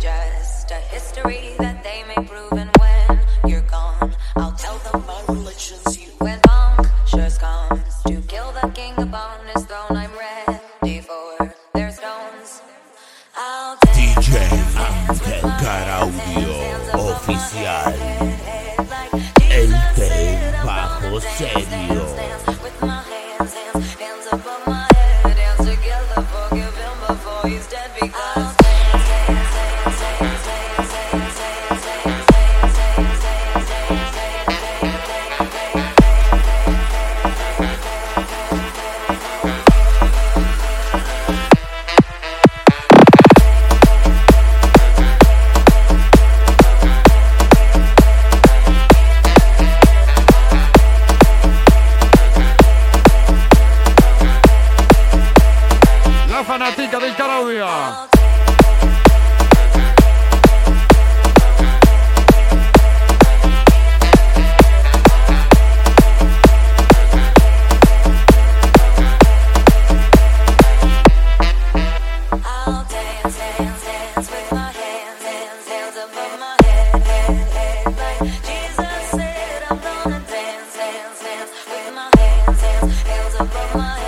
just a history that they may prove. And when you're gone, I'll tell them my religion's you. When Pontius comes to kill the king upon his throne, I'm ready for their stones. I'll DJ Ángel Audio Oficial El te Bajo Serio With my hands, la fanática del Claudio. above my